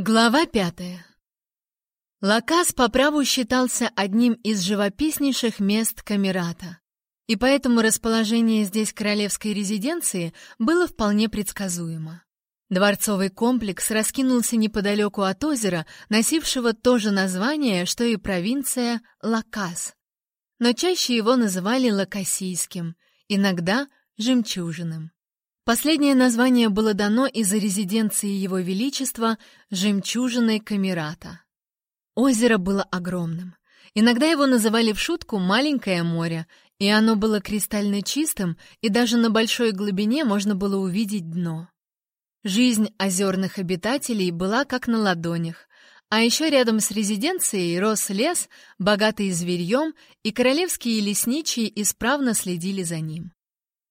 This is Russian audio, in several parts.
Глава пятая. Лакас по праву считался одним из живописнейших мест Камерата, и поэтому расположение здесь королевской резиденции было вполне предсказуемо. Дворцовый комплекс раскинулся неподалеку от озера, носившего то же название, что и провинция Лакас, но чаще его называли Лакасийским, иногда Жемчужиным. Последнее название было дано из-за резиденции Его Величества жемчужиной Камерата. Озеро было огромным. Иногда его называли в шутку «маленькое море», и оно было кристально чистым, и даже на большой глубине можно было увидеть дно. Жизнь озерных обитателей была как на ладонях, а еще рядом с резиденцией рос лес, богатый зверьем, и королевские лесничие исправно следили за ним.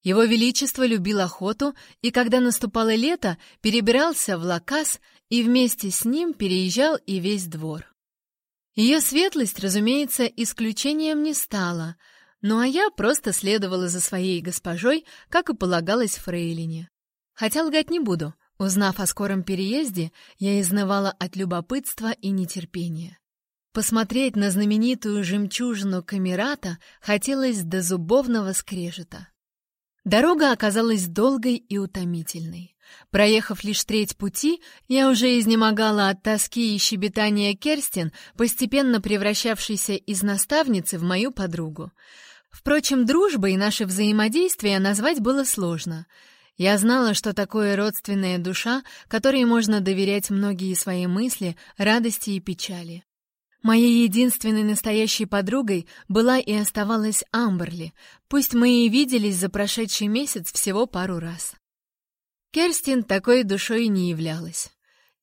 Его Величество любил охоту, и когда наступало лето, перебирался в Лакас, и вместе с ним переезжал и весь двор. Ее светлость, разумеется, исключением не стала, ну а я просто следовала за своей госпожой, как и полагалось Фрейлине. Хотя лгать не буду. Узнав о скором переезде, я изнывала от любопытства и нетерпения. Посмотреть на знаменитую жемчужину Камерата хотелось до зубовного скрежета. Дорога оказалась долгой и утомительной. Проехав лишь треть пути, я уже изнемогала от тоски и щебетания Керстин, постепенно превращавшейся из наставницы в мою подругу. Впрочем, дружбой наше взаимодействие назвать было сложно. Я знала, что такое родственная душа, которой можно доверять многие свои мысли, радости и печали. Моей единственной настоящей подругой была и оставалась Амберли, пусть мы и виделись за прошедший месяц всего пару раз. Керстин такой душой не являлась.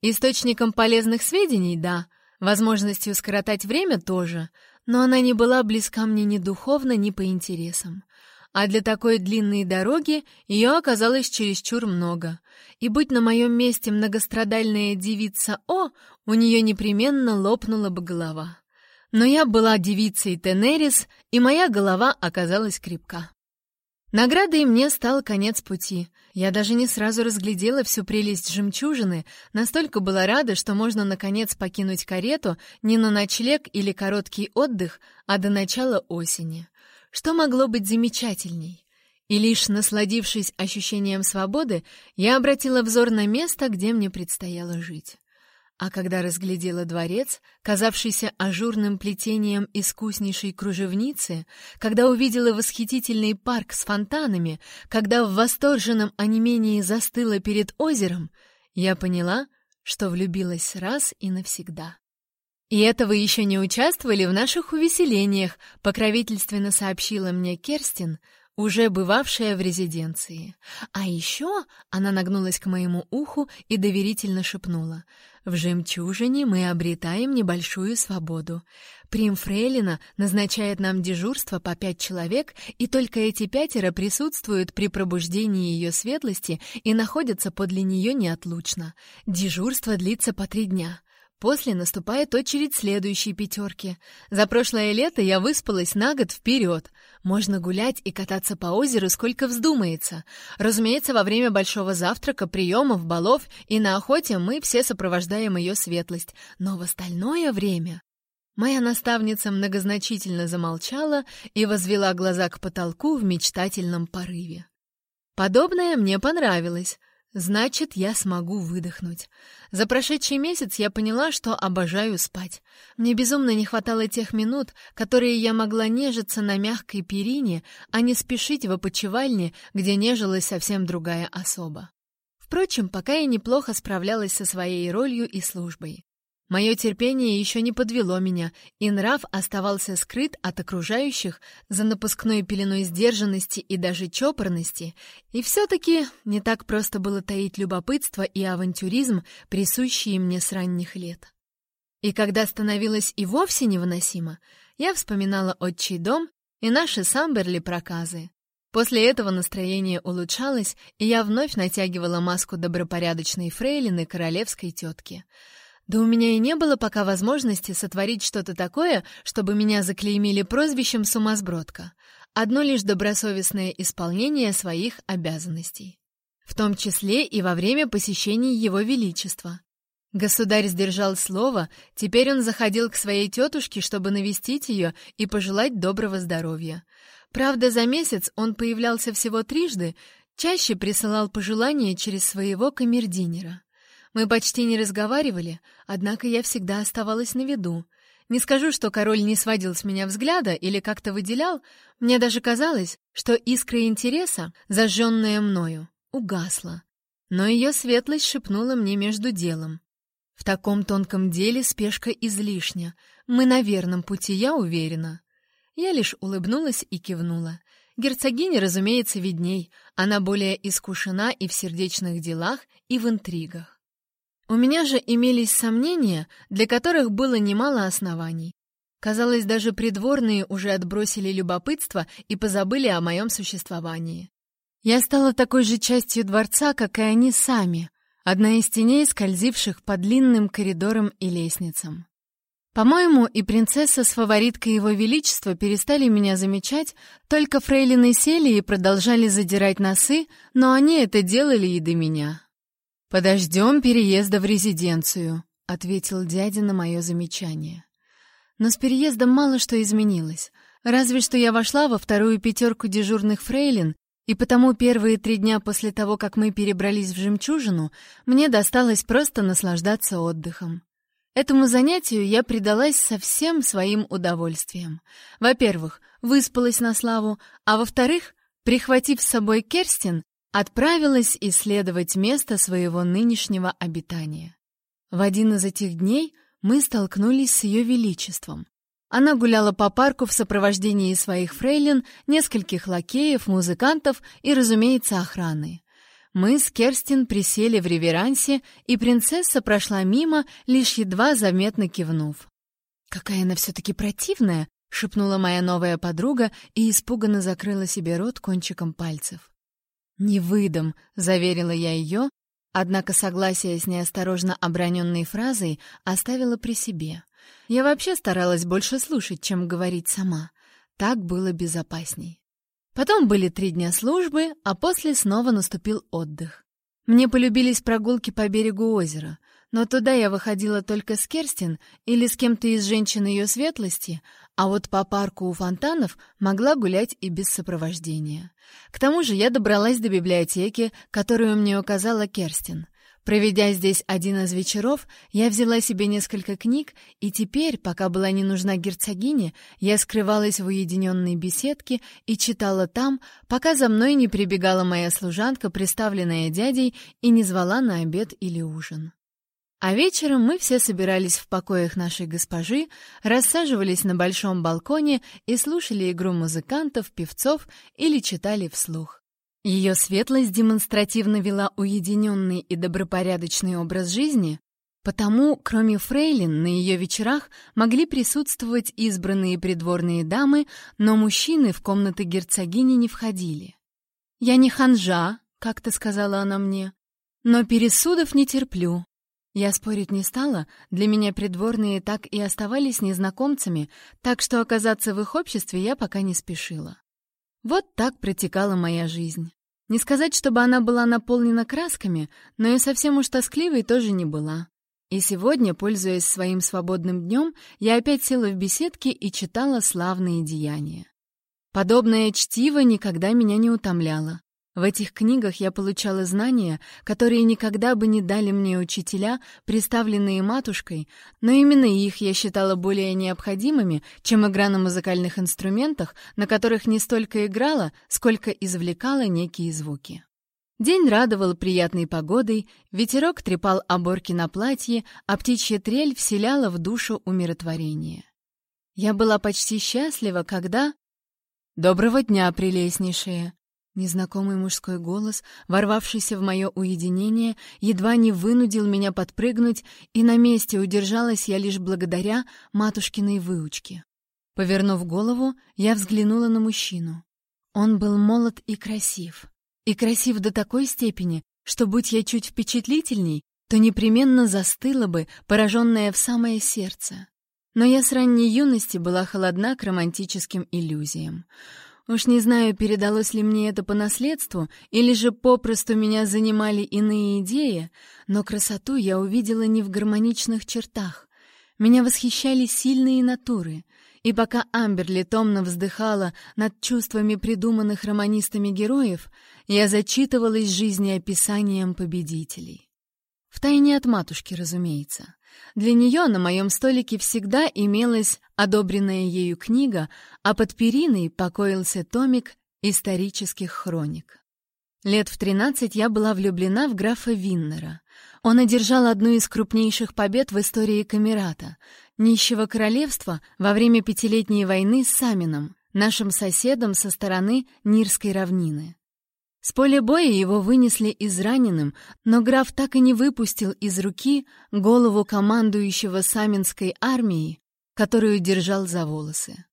Источником полезных сведений — да, возможностью скоротать время тоже, но она не была близка мне ни духовно, ни по интересам а для такой длинной дороги ее оказалось чересчур много. И будь на моем месте многострадальная девица О, у нее непременно лопнула бы голова. Но я была девицей Тенерис, и моя голова оказалась крепка. Наградой мне стал конец пути. Я даже не сразу разглядела всю прелесть жемчужины, настолько была рада, что можно наконец покинуть карету не на ночлег или короткий отдых, а до начала осени. Что могло быть замечательней? И лишь насладившись ощущением свободы, я обратила взор на место, где мне предстояло жить. А когда разглядела дворец, казавшийся ажурным плетением искуснейшей кружевницы, когда увидела восхитительный парк с фонтанами, когда в восторженном онемении застыла перед озером, я поняла, что влюбилась раз и навсегда. «И это вы еще не участвовали в наших увеселениях», — покровительственно сообщила мне Керстин, уже бывавшая в резиденции. «А еще...» — она нагнулась к моему уху и доверительно шепнула. «В «Жемчужине» мы обретаем небольшую свободу. Прим Фрейлина назначает нам дежурство по пять человек, и только эти пятеро присутствуют при пробуждении ее светлости и находятся подле нее неотлучно. Дежурство длится по три дня». После наступает очередь следующей пятерки. За прошлое лето я выспалась на год вперед. Можно гулять и кататься по озеру сколько вздумается. Разумеется, во время большого завтрака, приемов, балов и на охоте мы все сопровождаем ее светлость. Но в остальное время... Моя наставница многозначительно замолчала и возвела глаза к потолку в мечтательном порыве. Подобное мне понравилось — Значит, я смогу выдохнуть. За прошедший месяц я поняла, что обожаю спать. Мне безумно не хватало тех минут, которые я могла нежиться на мягкой перине, а не спешить в опочивальне, где нежилась совсем другая особа. Впрочем, пока я неплохо справлялась со своей ролью и службой. Мое терпение еще не подвело меня, и нрав оставался скрыт от окружающих за напускной пеленой сдержанности и даже чопорности, и все-таки не так просто было таить любопытство и авантюризм, присущие мне с ранних лет. И когда становилось и вовсе невыносимо, я вспоминала отчий дом и наши самберли проказы. После этого настроение улучшалось, и я вновь натягивала маску добропорядочной фрейлины королевской тетки — да у меня и не было пока возможности сотворить что-то такое, чтобы меня заклеймили прозвищем «сумасбродка». Одно лишь добросовестное исполнение своих обязанностей. В том числе и во время посещений Его Величества. Государь сдержал слово, теперь он заходил к своей тетушке, чтобы навестить ее и пожелать доброго здоровья. Правда, за месяц он появлялся всего трижды, чаще присылал пожелания через своего камердинера. Мы почти не разговаривали, однако я всегда оставалась на виду. Не скажу, что король не сводил с меня взгляда или как-то выделял, мне даже казалось, что искра интереса, зажженная мною, угасла. Но ее светлость шепнула мне между делом. В таком тонком деле спешка излишня. Мы на верном пути, я уверена. Я лишь улыбнулась и кивнула. Герцогиня, разумеется, видней. Она более искушена и в сердечных делах, и в интригах. У меня же имелись сомнения, для которых было немало оснований. Казалось, даже придворные уже отбросили любопытство и позабыли о моем существовании. Я стала такой же частью дворца, как и они сами, Одна из теней, скользивших по длинным коридорам и лестницам. По-моему, и принцесса с фавориткой его величества перестали меня замечать, только фрейлины сели и продолжали задирать носы, но они это делали и до меня. «Подождем переезда в резиденцию», — ответил дядя на мое замечание. Но с переездом мало что изменилось. Разве что я вошла во вторую пятерку дежурных фрейлин и потому первые три дня после того, как мы перебрались в «Жемчужину», мне досталось просто наслаждаться отдыхом. Этому занятию я предалась со всем своим удовольствием. Во-первых, выспалась на славу, а во-вторых, прихватив с собой Керстин, отправилась исследовать место своего нынешнего обитания. В один из этих дней мы столкнулись с ее величеством. Она гуляла по парку в сопровождении своих фрейлин, нескольких лакеев, музыкантов и, разумеется, охраны. Мы с Керстин присели в реверансе, и принцесса прошла мимо, лишь едва заметно кивнув. «Какая она все-таки противная!» — шепнула моя новая подруга и испуганно закрыла себе рот кончиком пальцев. «Не выдам», — заверила я ее, однако согласие с неосторожно оброненной фразой оставила при себе — я вообще старалась больше слушать, чем говорить сама. Так было безопасней. Потом были три дня службы, а после снова наступил отдых. Мне полюбились прогулки по берегу озера, но туда я выходила только с Керстин или с кем-то из женщин ее светлости, а вот по парку у фонтанов могла гулять и без сопровождения. К тому же я добралась до библиотеки, которую мне указала Керстин. Проведя здесь один из вечеров, я взяла себе несколько книг, и теперь, пока была не нужна герцогине, я скрывалась в уединенной беседке и читала там, пока за мной не прибегала моя служанка, приставленная дядей, и не звала на обед или ужин. А вечером мы все собирались в покоях нашей госпожи, рассаживались на большом балконе и слушали игру музыкантов, певцов или читали вслух. Ее светлость демонстративно вела уединенный и добропорядочный образ жизни, потому, кроме фрейлин, на ее вечерах могли присутствовать избранные придворные дамы, но мужчины в комнаты герцогини не входили. «Я не ханжа», — как-то сказала она мне, — «но пересудов не терплю». Я спорить не стала, для меня придворные так и оставались незнакомцами, так что оказаться в их обществе я пока не спешила. Вот так протекала моя жизнь. Не сказать, чтобы она была наполнена красками, но и совсем уж тоскливой тоже не была. И сегодня, пользуясь своим свободным днем, я опять села в беседке и читала славные деяния. Подобное чтиво никогда меня не утомляло. В этих книгах я получала знания, которые никогда бы не дали мне учителя, представленные матушкой, но именно их я считала более необходимыми, чем игра на музыкальных инструментах, на которых не столько играла, сколько извлекала некие звуки. День радовал приятной погодой, ветерок трепал оборки на платье, а птичья трель вселяла в душу умиротворение. Я была почти счастлива, когда... «Доброго дня, прелестнейшая!» Незнакомый мужской голос, ворвавшийся в мое уединение, едва не вынудил меня подпрыгнуть, и на месте удержалась я лишь благодаря матушкиной выучке. Повернув голову, я взглянула на мужчину. Он был молод и красив. И красив до такой степени, что, будь я чуть впечатлительней, то непременно застыла бы, пораженная в самое сердце. Но я с ранней юности была холодна к романтическим иллюзиям. Уж не знаю, передалось ли мне это по наследству, или же попросту меня занимали иные идеи, но красоту я увидела не в гармоничных чертах. Меня восхищали сильные натуры, и пока Амберли томно вздыхала над чувствами придуманных романистами героев, я зачитывалась жизнеописанием победителей. Втайне от матушки, разумеется. Для нее на моем столике всегда имелась одобренная ею книга, а под периной покоился томик исторических хроник. Лет в тринадцать я была влюблена в графа Виннера. Он одержал одну из крупнейших побед в истории Камерата, нищего королевства во время Пятилетней войны с Самином, нашим соседом со стороны Нирской равнины. С поля боя его вынесли израненным, но граф так и не выпустил из руки голову командующего Саминской армией, которую держал за волосы.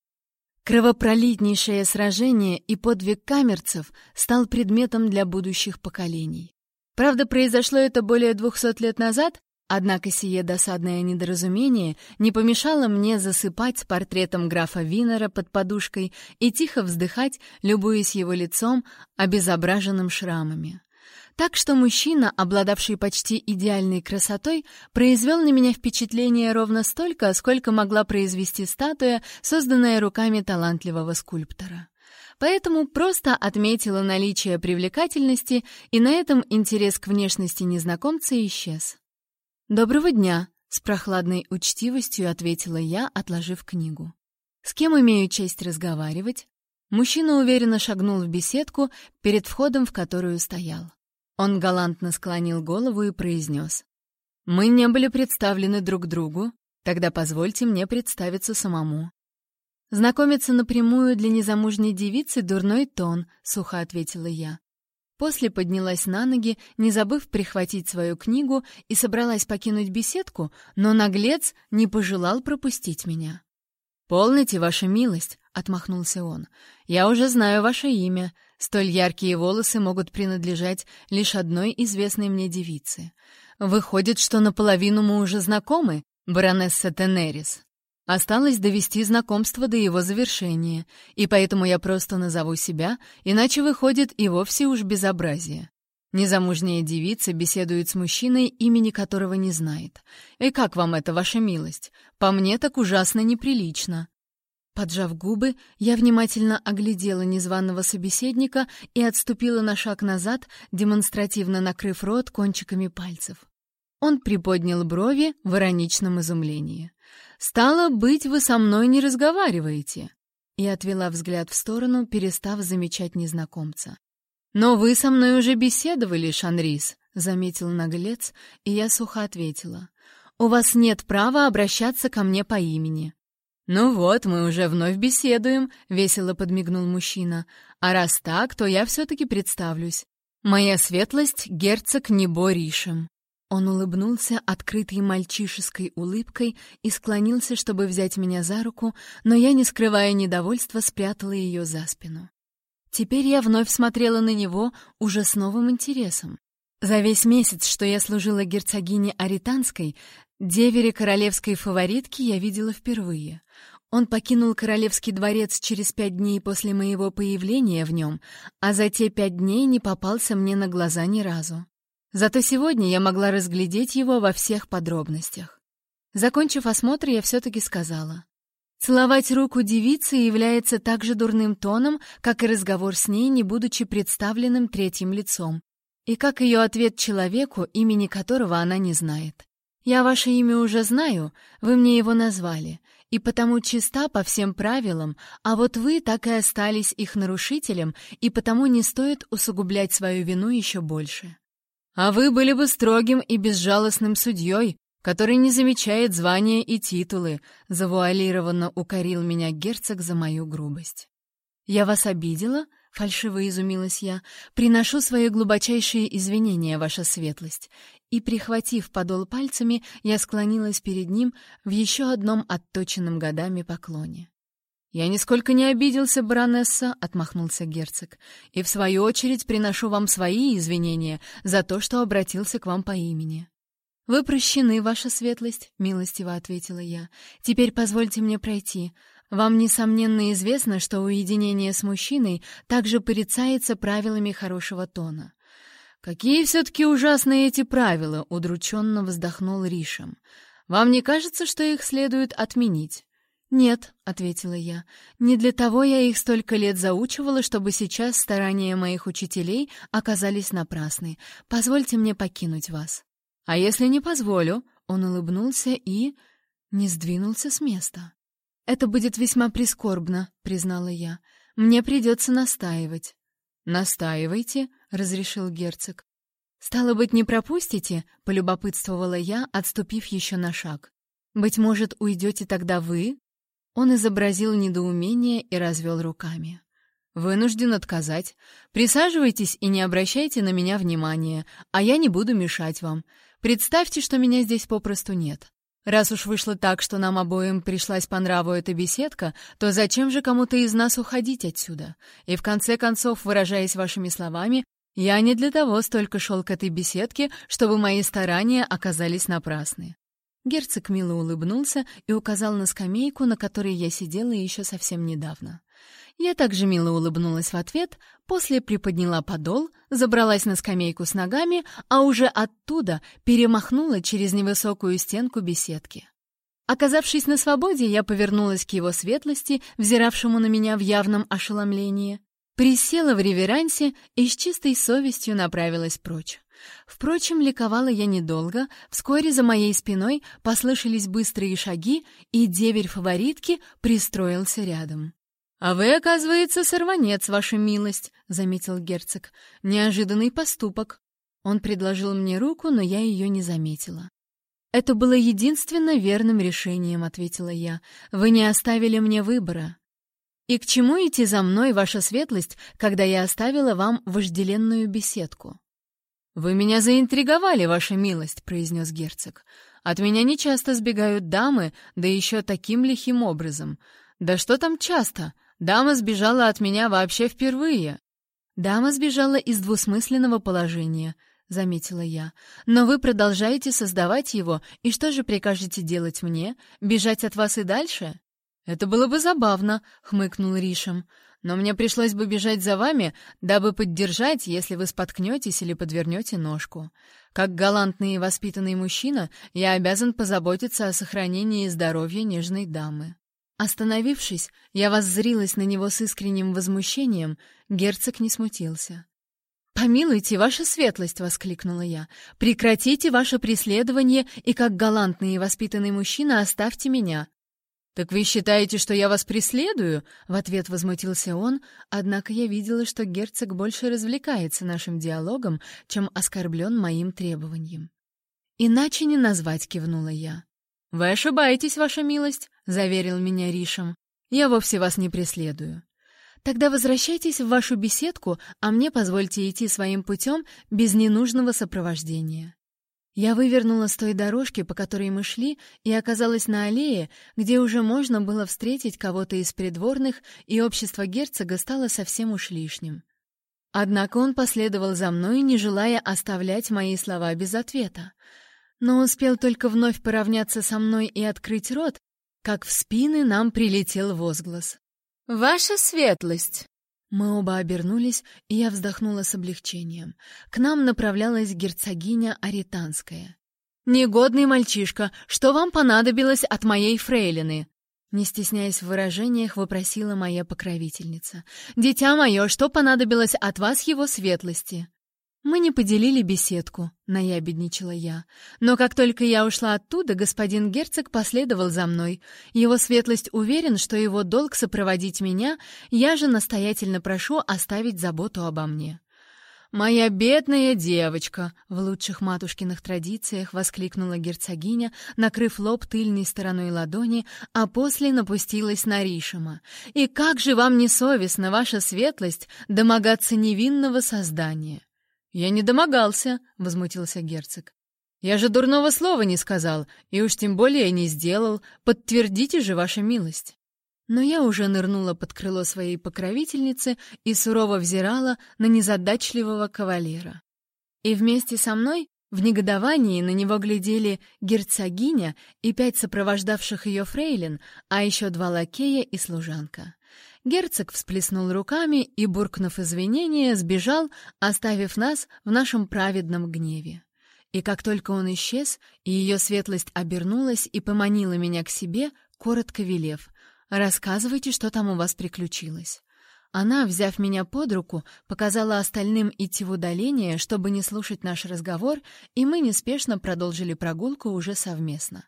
Кровопролитнейшее сражение и подвиг камерцев стал предметом для будущих поколений. Правда, произошло это более двухсот лет назад, Однако сие досадное недоразумение не помешало мне засыпать портретом графа Винера под подушкой и тихо вздыхать, любуясь его лицом, обезображенным шрамами. Так что мужчина, обладавший почти идеальной красотой, произвел на меня впечатление ровно столько, сколько могла произвести статуя, созданная руками талантливого скульптора. Поэтому просто отметила наличие привлекательности, и на этом интерес к внешности незнакомца исчез. «Доброго дня!» — с прохладной учтивостью ответила я, отложив книгу. «С кем имею честь разговаривать?» Мужчина уверенно шагнул в беседку, перед входом в которую стоял. Он галантно склонил голову и произнес. «Мы не были представлены друг другу, тогда позвольте мне представиться самому». «Знакомиться напрямую для незамужней девицы — дурной тон», — сухо ответила я. После поднялась на ноги, не забыв прихватить свою книгу, и собралась покинуть беседку, но наглец не пожелал пропустить меня. «Полните, ваша милость», — отмахнулся он. «Я уже знаю ваше имя. Столь яркие волосы могут принадлежать лишь одной известной мне девице. Выходит, что наполовину мы уже знакомы, баронесса Тенерис». Осталось довести знакомство до его завершения, и поэтому я просто назову себя, иначе выходит и вовсе уж безобразие. Незамужняя девица беседует с мужчиной, имени которого не знает. И как вам это, ваша милость? По мне так ужасно неприлично. Поджав губы, я внимательно оглядела незваного собеседника и отступила на шаг назад, демонстративно накрыв рот кончиками пальцев. Он приподнял брови в ироничном изумлении. «Стало быть, вы со мной не разговариваете!» И отвела взгляд в сторону, перестав замечать незнакомца. «Но вы со мной уже беседовали, Шанрис», — заметил наглец, и я сухо ответила. «У вас нет права обращаться ко мне по имени». «Ну вот, мы уже вновь беседуем», — весело подмигнул мужчина. «А раз так, то я все-таки представлюсь. Моя светлость — герцог Небо Ришем». Он улыбнулся открытой мальчишеской улыбкой и склонился, чтобы взять меня за руку, но я, не скрывая недовольства, спрятала ее за спину. Теперь я вновь смотрела на него уже с новым интересом. За весь месяц, что я служила герцогине Аританской, девере королевской фаворитки я видела впервые. Он покинул королевский дворец через пять дней после моего появления в нем, а за те пять дней не попался мне на глаза ни разу. Зато сегодня я могла разглядеть его во всех подробностях. Закончив осмотр, я все-таки сказала. Целовать руку девицы является так же дурным тоном, как и разговор с ней, не будучи представленным третьим лицом, и как ее ответ человеку, имени которого она не знает. «Я ваше имя уже знаю, вы мне его назвали, и потому чиста по всем правилам, а вот вы так и остались их нарушителем, и потому не стоит усугублять свою вину еще больше». А вы были бы строгим и безжалостным судьей, который не замечает звания и титулы, завуалированно укорил меня герцог за мою грубость. «Я вас обидела?» — фальшиво изумилась я. «Приношу свои глубочайшие извинения, ваша светлость». И, прихватив подол пальцами, я склонилась перед ним в еще одном отточенном годами поклоне. «Я нисколько не обиделся, баронесса», — отмахнулся герцог, «и в свою очередь приношу вам свои извинения за то, что обратился к вам по имени». «Вы прощены, ваша светлость», — милостиво ответила я. «Теперь позвольте мне пройти. Вам, несомненно, известно, что уединение с мужчиной также порицается правилами хорошего тона. «Какие все-таки ужасные эти правила!» — удрученно вздохнул Ришем. «Вам не кажется, что их следует отменить?» «Нет», — ответила я, — «не для того я их столько лет заучивала, чтобы сейчас старания моих учителей оказались напрасны. Позвольте мне покинуть вас». «А если не позволю?» — он улыбнулся и... не сдвинулся с места. «Это будет весьма прискорбно», — признала я. «Мне придется настаивать». «Настаивайте», — разрешил герцог. «Стало быть, не пропустите?» — полюбопытствовала я, отступив еще на шаг. «Быть может, уйдете тогда вы?» Он изобразил недоумение и развел руками. «Вынужден отказать. Присаживайтесь и не обращайте на меня внимания, а я не буду мешать вам. Представьте, что меня здесь попросту нет. Раз уж вышло так, что нам обоим пришлась по нраву эта беседка, то зачем же кому-то из нас уходить отсюда? И в конце концов, выражаясь вашими словами, я не для того столько шел к этой беседке, чтобы мои старания оказались напрасны. Герцог мило улыбнулся и указал на скамейку, на которой я сидела еще совсем недавно. Я также мило улыбнулась в ответ, после приподняла подол, забралась на скамейку с ногами, а уже оттуда перемахнула через невысокую стенку беседки. Оказавшись на свободе, я повернулась к его светлости, взиравшему на меня в явном ошеломлении, присела в реверансе и с чистой совестью направилась прочь. Впрочем, ликовала я недолго, вскоре за моей спиной послышались быстрые шаги, и деверь фаворитки пристроился рядом. «А вы, оказывается, сорванец, ваша милость», — заметил герцог. «Неожиданный поступок». Он предложил мне руку, но я ее не заметила. «Это было единственно верным решением», — ответила я. «Вы не оставили мне выбора». «И к чему идти за мной, ваша светлость, когда я оставила вам вожделенную беседку?» «Вы меня заинтриговали, ваша милость», — произнес герцог. «От меня нечасто сбегают дамы, да еще таким лихим образом. Да что там часто? Дама сбежала от меня вообще впервые». «Дама сбежала из двусмысленного положения», — заметила я. «Но вы продолжаете создавать его, и что же прикажете делать мне? Бежать от вас и дальше?» «Это было бы забавно», — хмыкнул Ришем но мне пришлось бы бежать за вами, дабы поддержать, если вы споткнетесь или подвернете ножку. Как галантный и воспитанный мужчина, я обязан позаботиться о сохранении здоровья нежной дамы». Остановившись, я воззрилась на него с искренним возмущением, герцог не смутился. «Помилуйте, ваша светлость!» — воскликнула я. «Прекратите ваше преследование и, как галантный и воспитанный мужчина, оставьте меня. «Так вы считаете, что я вас преследую?» — в ответ возмутился он, однако я видела, что герцог больше развлекается нашим диалогом, чем оскорблен моим требованием. «Иначе не назвать», — кивнула я. «Вы ошибаетесь, ваша милость», — заверил меня Ришем. «Я вовсе вас не преследую». «Тогда возвращайтесь в вашу беседку, а мне позвольте идти своим путем без ненужного сопровождения». Я вывернула с той дорожки, по которой мы шли, и оказалась на аллее, где уже можно было встретить кого-то из придворных, и общество герцога стало совсем уж лишним. Однако он последовал за мной, не желая оставлять мои слова без ответа. Но успел только вновь поравняться со мной и открыть рот, как в спины нам прилетел возглас. «Ваша светлость!» Мы оба обернулись, и я вздохнула с облегчением. К нам направлялась герцогиня Аританская. «Негодный мальчишка, что вам понадобилось от моей фрейлины?» Не стесняясь в выражениях, вопросила моя покровительница. «Дитя мое, что понадобилось от вас его светлости?» «Мы не поделили беседку», — наябедничала я. «Но как только я ушла оттуда, господин герцог последовал за мной. Его светлость уверен, что его долг сопроводить меня, я же настоятельно прошу оставить заботу обо мне». «Моя бедная девочка!» — в лучших матушкиных традициях воскликнула герцогиня, накрыв лоб тыльной стороной ладони, а после напустилась на Ришима. «И как же вам не совестно, ваша светлость, домогаться невинного создания!» «Я не домогался», — возмутился герцог. «Я же дурного слова не сказал, и уж тем более не сделал. Подтвердите же, ваша милость». Но я уже нырнула под крыло своей покровительницы и сурово взирала на незадачливого кавалера. И вместе со мной В негодовании на него глядели герцогиня и пять сопровождавших ее фрейлин, а еще два лакея и служанка. Герцог всплеснул руками и, буркнув извинения, сбежал, оставив нас в нашем праведном гневе. И как только он исчез, и ее светлость обернулась и поманила меня к себе, коротко велев, «Рассказывайте, что там у вас приключилось». Она, взяв меня под руку, показала остальным идти в удаление, чтобы не слушать наш разговор, и мы неспешно продолжили прогулку уже совместно.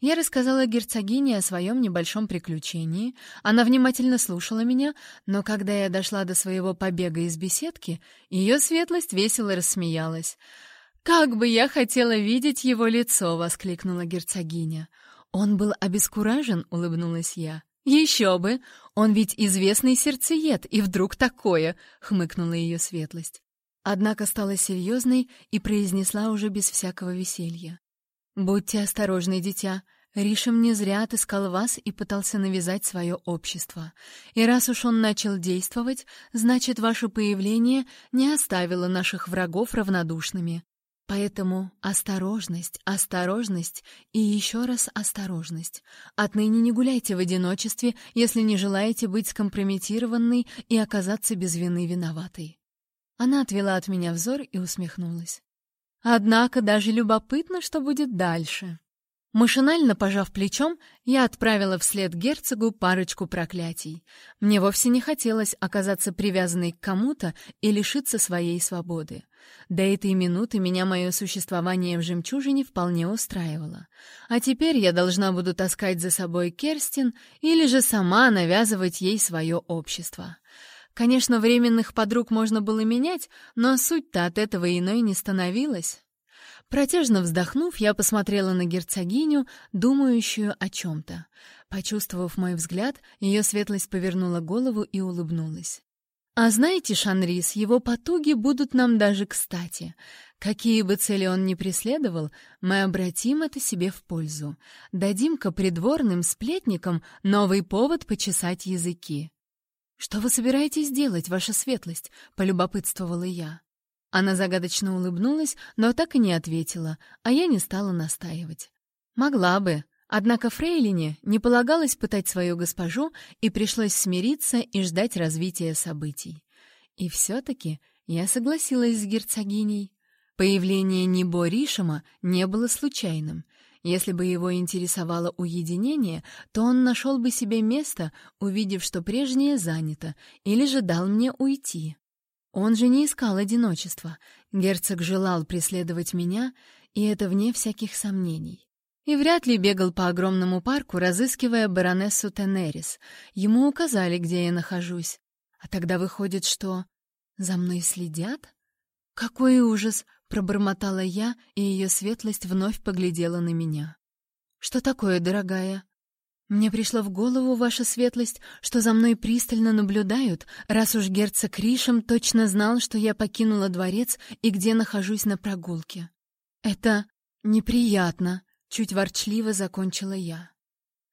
Я рассказала герцогине о своем небольшом приключении. Она внимательно слушала меня, но когда я дошла до своего побега из беседки, ее светлость весело рассмеялась. «Как бы я хотела видеть его лицо!» — воскликнула герцогиня. «Он был обескуражен?» — улыбнулась я. «Еще бы! Он ведь известный сердцеед, и вдруг такое!» — хмыкнула ее светлость. Однако стала серьезной и произнесла уже без всякого веселья. «Будьте осторожны, дитя. Ришем не зря отыскал вас и пытался навязать свое общество. И раз уж он начал действовать, значит, ваше появление не оставило наших врагов равнодушными. Поэтому осторожность, осторожность и еще раз осторожность. Отныне не гуляйте в одиночестве, если не желаете быть скомпрометированной и оказаться без вины виноватой. Она отвела от меня взор и усмехнулась. Однако даже любопытно, что будет дальше. Машинально пожав плечом, я отправила вслед герцогу парочку проклятий. Мне вовсе не хотелось оказаться привязанной к кому-то и лишиться своей свободы. До этой минуты меня мое существование в жемчужине вполне устраивало. А теперь я должна буду таскать за собой Керстин или же сама навязывать ей свое общество. Конечно, временных подруг можно было менять, но суть-то от этого иной не становилась. Протяжно вздохнув, я посмотрела на герцогиню, думающую о чем-то. Почувствовав мой взгляд, ее светлость повернула голову и улыбнулась. «А знаете, Шанрис, его потуги будут нам даже кстати. Какие бы цели он ни преследовал, мы обратим это себе в пользу. Дадим-ка придворным сплетникам новый повод почесать языки». «Что вы собираетесь делать, ваша светлость?» — полюбопытствовала я. Она загадочно улыбнулась, но так и не ответила, а я не стала настаивать. Могла бы, однако Фрейлине не полагалось пытать свою госпожу, и пришлось смириться и ждать развития событий. И все-таки я согласилась с герцогиней. Появление Небо Ришама не было случайным. Если бы его интересовало уединение, то он нашел бы себе место, увидев, что прежнее занято, или же дал мне уйти. Он же не искал одиночества. Герцог желал преследовать меня, и это вне всяких сомнений. И вряд ли бегал по огромному парку, разыскивая баронессу Тенерис. Ему указали, где я нахожусь. А тогда выходит, что... За мной следят? Какой ужас! Пробормотала я, и ее светлость вновь поглядела на меня. «Что такое, дорогая?» Мне пришло в голову, ваша светлость, что за мной пристально наблюдают, раз уж герцог Ришем точно знал, что я покинула дворец и где нахожусь на прогулке. Это неприятно, чуть ворчливо закончила я.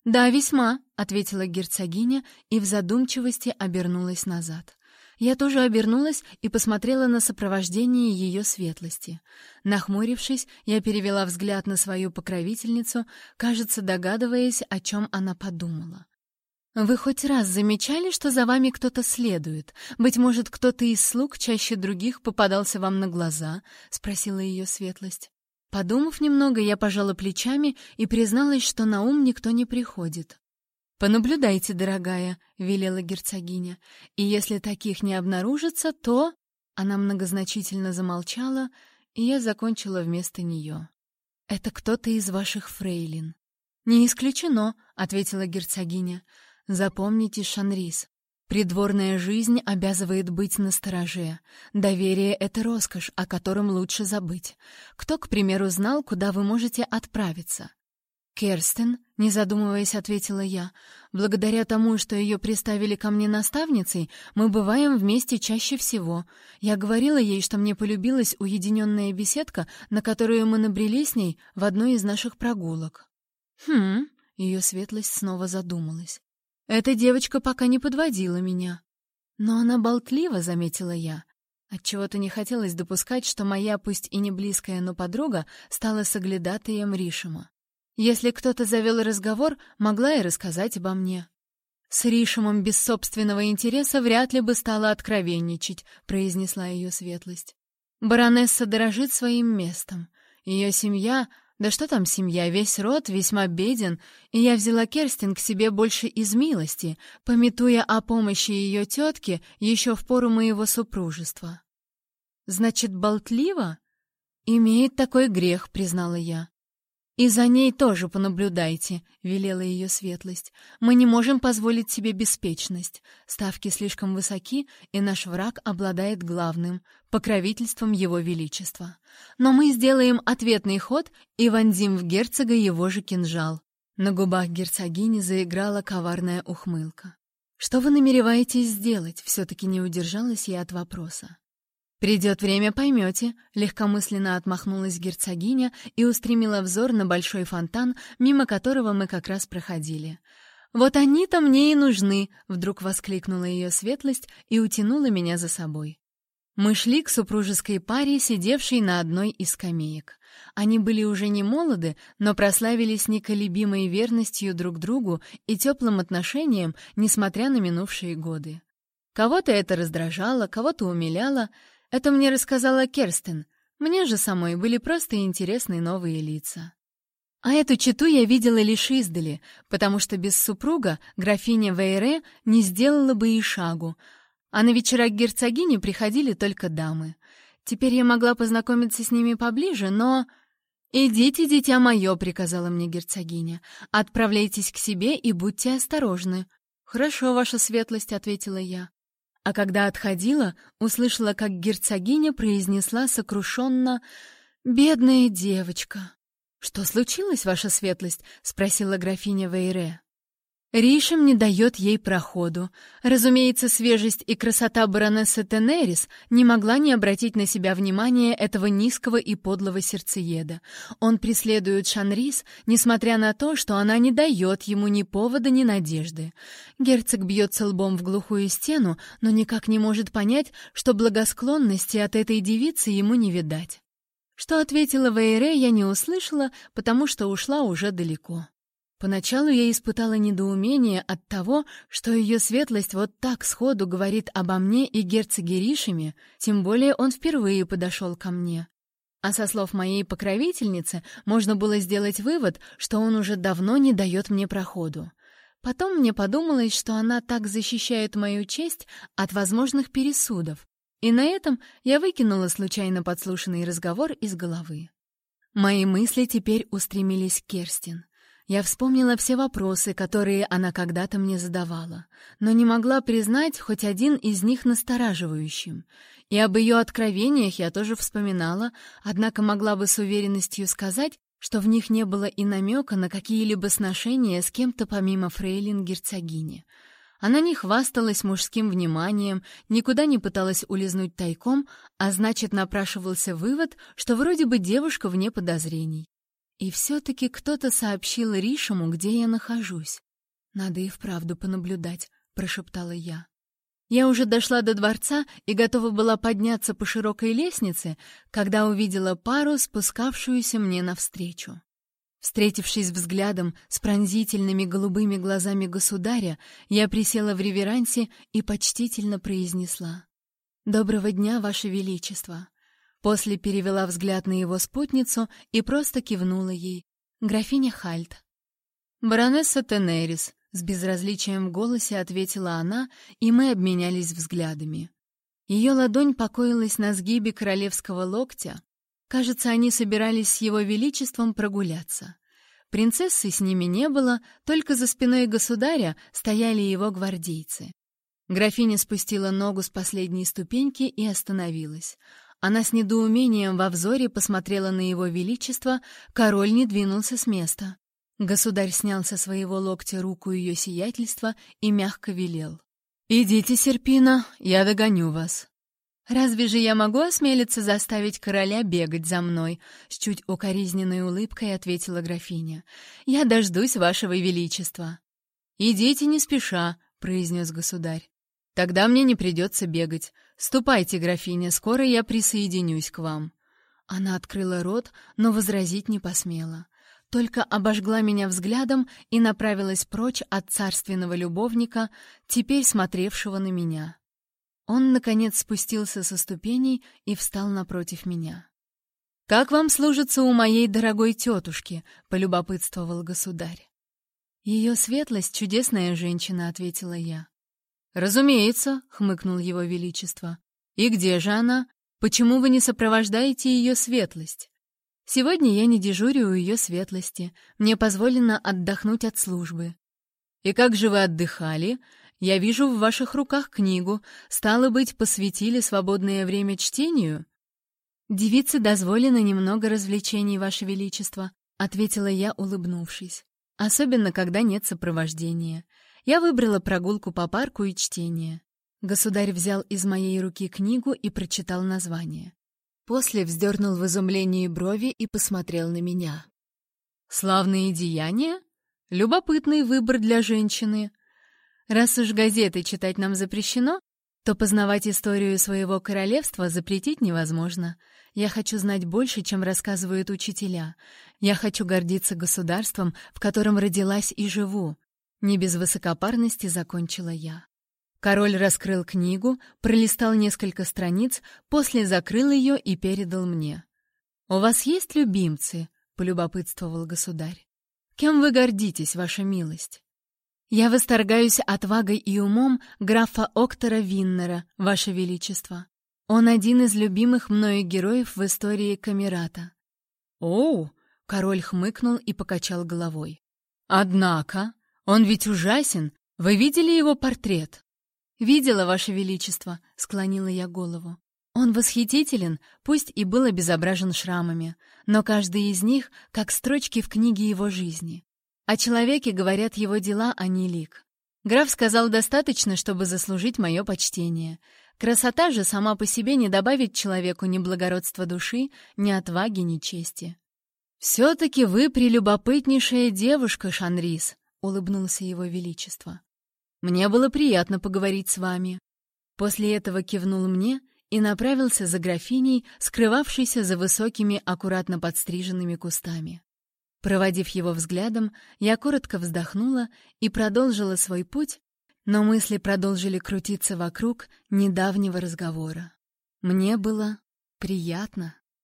Да, весьма, ответила герцогиня и в задумчивости обернулась назад. Я тоже обернулась и посмотрела на сопровождение ее светлости. Нахмурившись, я перевела взгляд на свою покровительницу, кажется, догадываясь, о чем она подумала. «Вы хоть раз замечали, что за вами кто-то следует? Быть может, кто-то из слуг чаще других попадался вам на глаза?» — спросила ее светлость. Подумав немного, я пожала плечами и призналась, что на ум никто не приходит. «Понаблюдайте, дорогая», — велела герцогиня, «и если таких не обнаружится, то...» Она многозначительно замолчала, и я закончила вместо нее. «Это кто-то из ваших фрейлин». «Не исключено», — ответила герцогиня. «Запомните, Шанрис, придворная жизнь обязывает быть настороже. Доверие — это роскошь, о котором лучше забыть. Кто, к примеру, знал, куда вы можете отправиться? «Керстен», — не задумываясь, ответила я, — «благодаря тому, что ее приставили ко мне наставницей, мы бываем вместе чаще всего. Я говорила ей, что мне полюбилась уединенная беседка, на которую мы набрели с ней в одной из наших прогулок». «Хм», — ее светлость снова задумалась. «Эта девочка пока не подводила меня». «Но она болтлива», — заметила я. Отчего-то не хотелось допускать, что моя, пусть и не близкая, но подруга стала соглядатаем Ришима. Если кто-то завел разговор, могла и рассказать обо мне. «С Ришемом без собственного интереса вряд ли бы стала откровенничать», — произнесла ее светлость. «Баронесса дорожит своим местом. Ее семья да что там семья, весь род весьма беден, и я взяла Керстин к себе больше из милости, пометуя о помощи ее тетки еще в пору моего супружества. Значит, болтливо? Имеет такой грех, признала я. «И за ней тоже понаблюдайте», — велела ее светлость. «Мы не можем позволить себе беспечность. Ставки слишком высоки, и наш враг обладает главным — покровительством его величества. Но мы сделаем ответный ход и вонзим в герцога его же кинжал». На губах герцогини заиграла коварная ухмылка. «Что вы намереваетесь сделать?» — все-таки не удержалась я от вопроса. «Придет время, поймете», — легкомысленно отмахнулась герцогиня и устремила взор на большой фонтан, мимо которого мы как раз проходили. «Вот они-то мне и нужны!» — вдруг воскликнула ее светлость и утянула меня за собой. Мы шли к супружеской паре, сидевшей на одной из скамеек. Они были уже не молоды, но прославились неколебимой верностью друг другу и теплым отношением, несмотря на минувшие годы. Кого-то это раздражало, кого-то умиляло — это мне рассказала Керстен. Мне же самой были просто интересны новые лица. А эту читу я видела лишь издали, потому что без супруга графиня Вейре не сделала бы и шагу, а на вечера к герцогине приходили только дамы. Теперь я могла познакомиться с ними поближе, но... «Идите, дитя мое», — приказала мне герцогиня. «Отправляйтесь к себе и будьте осторожны». «Хорошо, ваша светлость», — ответила я. А когда отходила, услышала, как герцогиня произнесла сокрушенно «Бедная девочка». «Что случилось, ваша светлость?» — спросила графиня Вейре. Ришем не дает ей проходу. Разумеется, свежесть и красота баронессы Тенерис не могла не обратить на себя внимания этого низкого и подлого сердцееда. Он преследует Шанрис, несмотря на то, что она не дает ему ни повода, ни надежды. Герцог бьется лбом в глухую стену, но никак не может понять, что благосклонности от этой девицы ему не видать. Что ответила Вейре, я не услышала, потому что ушла уже далеко. Поначалу я испытала недоумение от того, что ее светлость вот так сходу говорит обо мне и герцоге Ришами, тем более он впервые подошел ко мне. А со слов моей покровительницы можно было сделать вывод, что он уже давно не дает мне проходу. Потом мне подумалось, что она так защищает мою честь от возможных пересудов, и на этом я выкинула случайно подслушанный разговор из головы. Мои мысли теперь устремились к Керстин. Я вспомнила все вопросы, которые она когда-то мне задавала, но не могла признать хоть один из них настораживающим. И об ее откровениях я тоже вспоминала, однако могла бы с уверенностью сказать, что в них не было и намека на какие-либо сношения с кем-то помимо фрейлин герцогини. Она не хвасталась мужским вниманием, никуда не пыталась улизнуть тайком, а значит, напрашивался вывод, что вроде бы девушка вне подозрений. И все-таки кто-то сообщил Ришему, где я нахожусь. «Надо и вправду понаблюдать», — прошептала я. Я уже дошла до дворца и готова была подняться по широкой лестнице, когда увидела пару, спускавшуюся мне навстречу. Встретившись взглядом с пронзительными голубыми глазами государя, я присела в реверансе и почтительно произнесла «Доброго дня, Ваше Величество!» После перевела взгляд на его спутницу и просто кивнула ей. «Графиня Хальт». «Баронесса Тенерис», — с безразличием в голосе ответила она, и мы обменялись взглядами. Ее ладонь покоилась на сгибе королевского локтя. Кажется, они собирались с его величеством прогуляться. Принцессы с ними не было, только за спиной государя стояли его гвардейцы. Графиня спустила ногу с последней ступеньки и остановилась. Она с недоумением во взоре посмотрела на его величество, король не двинулся с места. Государь снял со своего локтя руку ее сиятельства и мягко велел. «Идите, Серпина, я догоню вас». «Разве же я могу осмелиться заставить короля бегать за мной?» — с чуть укоризненной улыбкой ответила графиня. «Я дождусь вашего величества». «Идите не спеша», — произнес государь. Тогда мне не придется бегать. Ступайте, графиня, скоро я присоединюсь к вам. Она открыла рот, но возразить не посмела. Только обожгла меня взглядом и направилась прочь от царственного любовника, теперь смотревшего на меня. Он, наконец, спустился со ступеней и встал напротив меня. «Как вам служится у моей дорогой тетушки?» — полюбопытствовал государь. «Ее светлость — чудесная женщина», — ответила я. «Разумеется», — хмыкнул его величество. «И где же она? Почему вы не сопровождаете ее светлость?» «Сегодня я не дежурю у ее светлости. Мне позволено отдохнуть от службы». «И как же вы отдыхали? Я вижу в ваших руках книгу. Стало быть, посвятили свободное время чтению?» «Девице дозволено немного развлечений, ваше величество», — ответила я, улыбнувшись. «Особенно, когда нет сопровождения. Я выбрала прогулку по парку и чтение. Государь взял из моей руки книгу и прочитал название. После вздернул в изумлении брови и посмотрел на меня. «Славные деяния? Любопытный выбор для женщины. Раз уж газеты читать нам запрещено, то познавать историю своего королевства запретить невозможно. Я хочу знать больше, чем рассказывают учителя. Я хочу гордиться государством, в котором родилась и живу. Не без высокопарности закончила я. Король раскрыл книгу, пролистал несколько страниц, после закрыл ее и передал мне. «У вас есть любимцы?» — полюбопытствовал государь. «Кем вы гордитесь, ваша милость?» «Я восторгаюсь отвагой и умом графа Октора Виннера, ваше величество. Он один из любимых мною героев в истории Камерата». «Оу!» — король хмыкнул и покачал головой. «Однако...» Он ведь ужасен. Вы видели его портрет? Видела, ваше величество, склонила я голову. Он восхитителен, пусть и был обезображен шрамами, но каждый из них как строчки в книге его жизни. О человеке говорят его дела, а не лик. Граф сказал достаточно, чтобы заслужить мое почтение. Красота же сама по себе не добавит человеку ни благородства души, ни отваги, ни чести. «Все-таки вы прелюбопытнейшая девушка, Шанрис», — улыбнулся его величество. «Мне было приятно поговорить с вами». После этого кивнул мне и направился за графиней, скрывавшейся за высокими, аккуратно подстриженными кустами. Проводив его взглядом, я коротко вздохнула и продолжила свой путь, но мысли продолжили крутиться вокруг недавнего разговора. Мне было приятно.